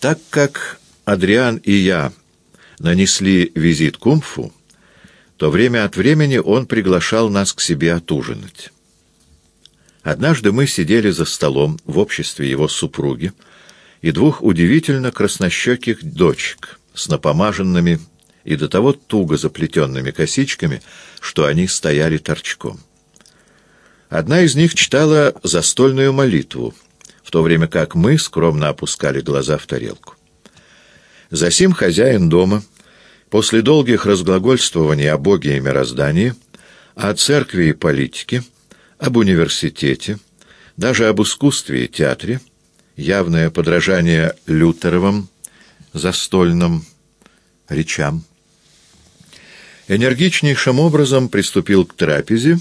Так как Адриан и я нанесли визит Кумфу, то время от времени он приглашал нас к себе отужинать. Однажды мы сидели за столом в обществе его супруги и двух удивительно краснощеких дочек с напомаженными и до того туго заплетенными косичками, что они стояли торчком. Одна из них читала застольную молитву, в то время как мы скромно опускали глаза в тарелку. Засим хозяин дома, после долгих разглагольствований о Боге и мироздании, о церкви и политике, об университете, даже об искусстве и театре, явное подражание Лютеровым застольным речам, энергичнейшим образом приступил к трапезе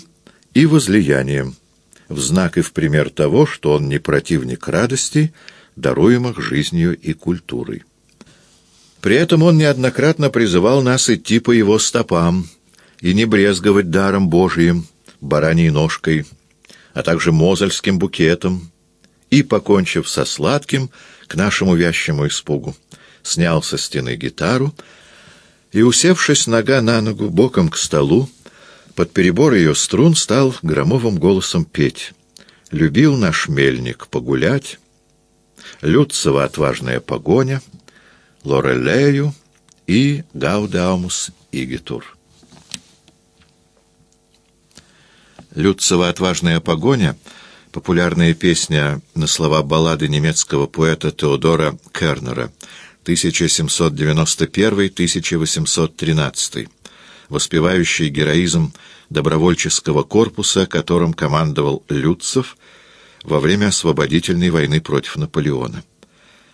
и возлияниям, в знак и в пример того, что он не противник радости, даруемых жизнью и культурой. При этом он неоднократно призывал нас идти по его стопам и не брезговать даром Божиим, бараньей ножкой, а также мозольским букетом, и, покончив со сладким, к нашему вящему испугу, снял со стены гитару и, усевшись нога на ногу боком к столу, под перебор ее струн стал громовым голосом петь. Любил наш мельник погулять, Люцева отважная погоня, Лорелею и Гаудаумус Игитур. Люцева отважная погоня — популярная песня на слова баллады немецкого поэта Теодора Кернера 1791-1813 воспевающий героизм добровольческого корпуса, которым командовал Люцев во время освободительной войны против Наполеона.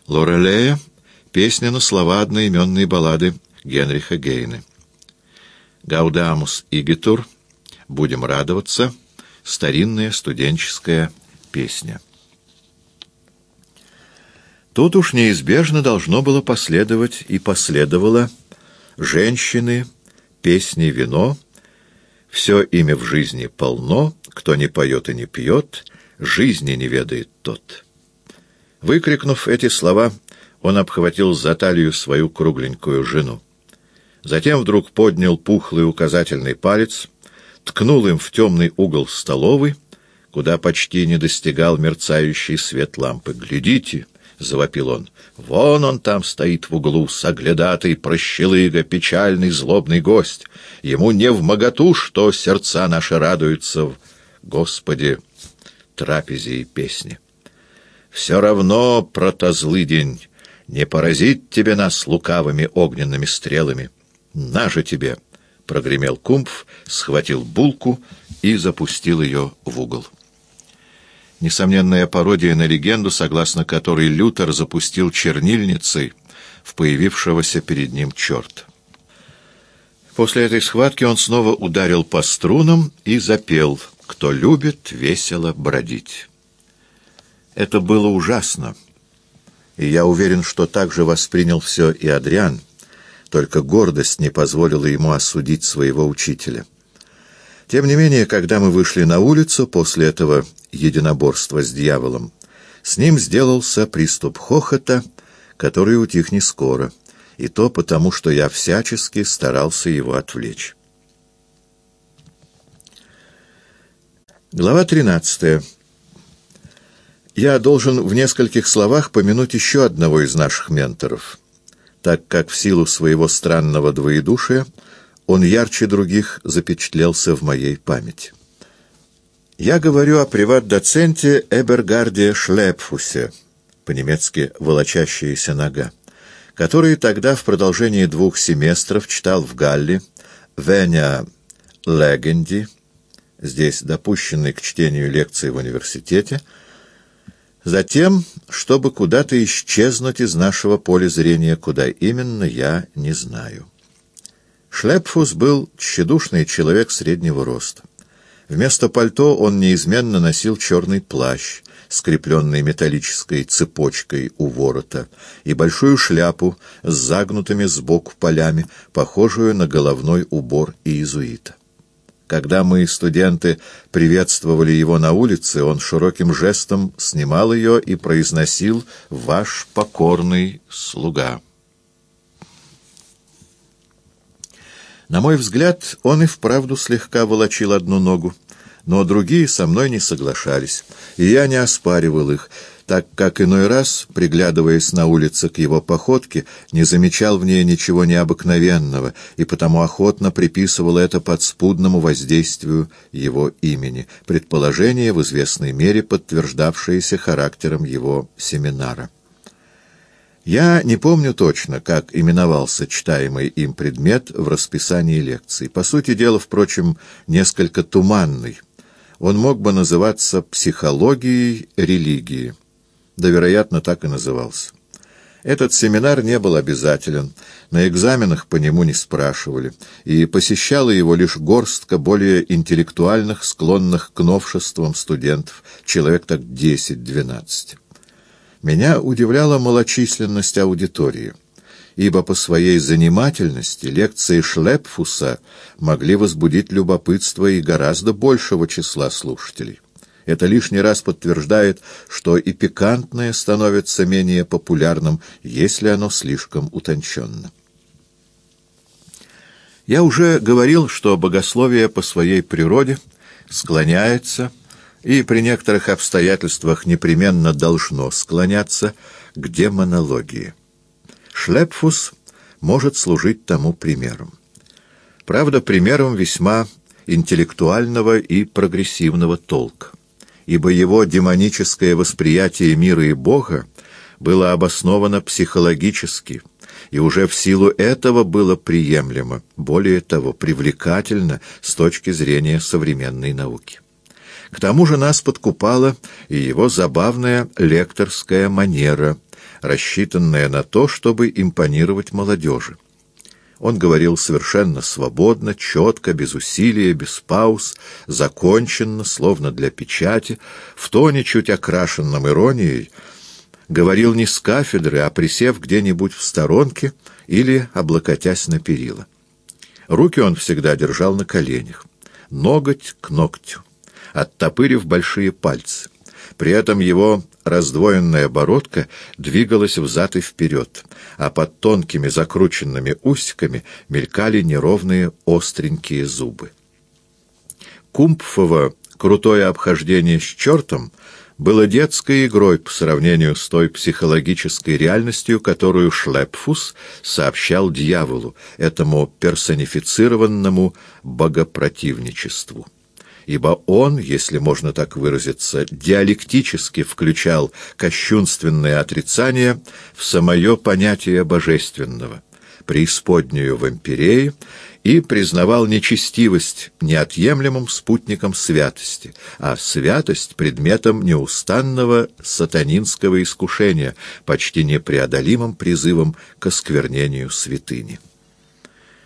Лорелея — песня на слова одноименной баллады Генриха Гейны. Гаудамус Игитур «Будем радоваться» — старинная студенческая песня. Тут уж неизбежно должно было последовать и последовало «Женщины», песни, вино, все ими в жизни полно, кто не поет и не пьет, жизни не ведает тот. Выкрикнув эти слова, он обхватил за талию свою кругленькую жену. Затем вдруг поднял пухлый указательный палец, ткнул им в темный угол столовой, куда почти не достигал мерцающий свет лампы. «Глядите!» — завопил он. «Вон он там стоит в углу, соглядатый, прощелыга, печальный, злобный гость. Ему не в моготу, что сердца наши радуются в Господе трапезе и песне. Все равно, протозлый день, не поразить тебе нас лукавыми огненными стрелами. На же тебе!» — прогремел Кумпф, схватил булку и запустил ее в угол несомненная пародия на легенду, согласно которой Лютер запустил чернильницей в появившегося перед ним черт. После этой схватки он снова ударил по струнам и запел «Кто любит весело бродить». Это было ужасно, и я уверен, что так же воспринял все и Адриан, только гордость не позволила ему осудить своего учителя. Тем не менее, когда мы вышли на улицу после этого единоборства с дьяволом, с ним сделался приступ хохота, который утих не скоро, и то потому, что я всячески старался его отвлечь. Глава 13. Я должен в нескольких словах помянуть еще одного из наших менторов, так как в силу своего странного двоедушия он ярче других запечатлелся в моей памяти. Я говорю о приват-доценте Эбергарде Шлепфусе, по-немецки «волочащаяся нога», который тогда в продолжении двух семестров читал в Галле Веня Легенди, здесь допущенный к чтению лекций в университете, затем, чтобы куда-то исчезнуть из нашего поля зрения, куда именно, я не знаю. Шлепфус был тщедушный человек среднего роста. Вместо пальто он неизменно носил черный плащ, скрепленный металлической цепочкой у ворота, и большую шляпу с загнутыми сбоку полями, похожую на головной убор иезуита. Когда мы, студенты, приветствовали его на улице, он широким жестом снимал ее и произносил «Ваш покорный слуга». На мой взгляд, он и вправду слегка волочил одну ногу, но другие со мной не соглашались, и я не оспаривал их, так как иной раз, приглядываясь на улице к его походке, не замечал в ней ничего необыкновенного и потому охотно приписывал это подспудному воздействию его имени, предположение в известной мере подтверждавшееся характером его семинара. Я не помню точно, как именовался читаемый им предмет в расписании лекций. По сути дела, впрочем, несколько туманный. Он мог бы называться «психологией религии» да, вероятно, так и назывался. Этот семинар не был обязателен, на экзаменах по нему не спрашивали, и посещала его лишь горстка более интеллектуальных, склонных к новшествам студентов, человек так 10-12. Меня удивляла малочисленность аудитории, ибо по своей занимательности лекции Шлепфуса могли возбудить любопытство и гораздо большего числа слушателей. Это лишний раз подтверждает, что и пикантное становится менее популярным, если оно слишком утонченно. Я уже говорил, что богословие по своей природе склоняется и при некоторых обстоятельствах непременно должно склоняться к демонологии. Шлепфус может служить тому примером. Правда, примером весьма интеллектуального и прогрессивного толка ибо его демоническое восприятие мира и Бога было обосновано психологически, и уже в силу этого было приемлемо, более того, привлекательно с точки зрения современной науки. К тому же нас подкупала и его забавная лекторская манера, рассчитанная на то, чтобы импонировать молодежи. Он говорил совершенно свободно, четко, без усилия, без пауз, законченно, словно для печати, в тоне чуть окрашенном иронией, говорил не с кафедры, а присев где-нибудь в сторонке или облокотясь на перила. Руки он всегда держал на коленях, ноготь к ногтю, оттопырив большие пальцы. При этом его раздвоенная бородка двигалась взад и вперед, а под тонкими закрученными усиками мелькали неровные остренькие зубы. Кумпфово крутое обхождение с чертом было детской игрой по сравнению с той психологической реальностью, которую Шлепфус сообщал дьяволу, этому персонифицированному богопротивничеству ибо он, если можно так выразиться, диалектически включал кощунственное отрицание в самое понятие божественного, преисподнюю в империи, и признавал нечестивость неотъемлемым спутником святости, а святость предметом неустанного сатанинского искушения, почти непреодолимым призывом к осквернению святыни.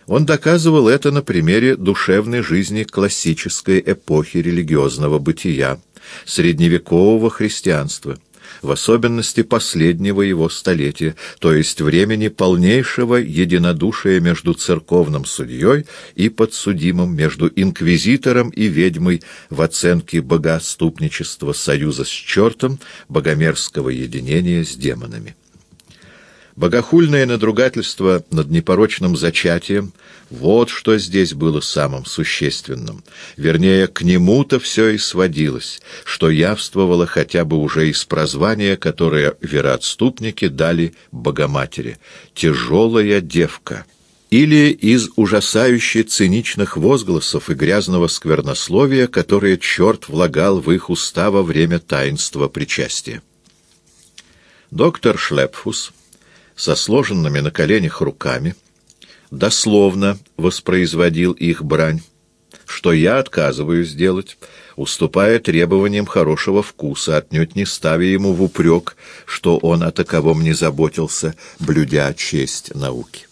Он доказывал это на примере душевной жизни классической эпохи религиозного бытия, средневекового христианства, в особенности последнего его столетия, то есть времени полнейшего единодушия между церковным судьей и подсудимым, между инквизитором и ведьмой в оценке богоступничества союза с чертом, богомерзкого единения с демонами. Богохульное надругательство над непорочным зачатием — вот что здесь было самым существенным. Вернее, к нему-то все и сводилось, что явствовало хотя бы уже из прозвания, которое вероотступники дали Богоматери — «тяжелая девка» или из ужасающе циничных возгласов и грязного сквернословия, которые черт влагал в их уста во время таинства причастия. Доктор Шлепфус со сложенными на коленях руками, дословно воспроизводил их брань, что я отказываюсь делать, уступая требованиям хорошего вкуса, отнюдь не ставя ему в упрек, что он о таковом не заботился, блюдя честь науки.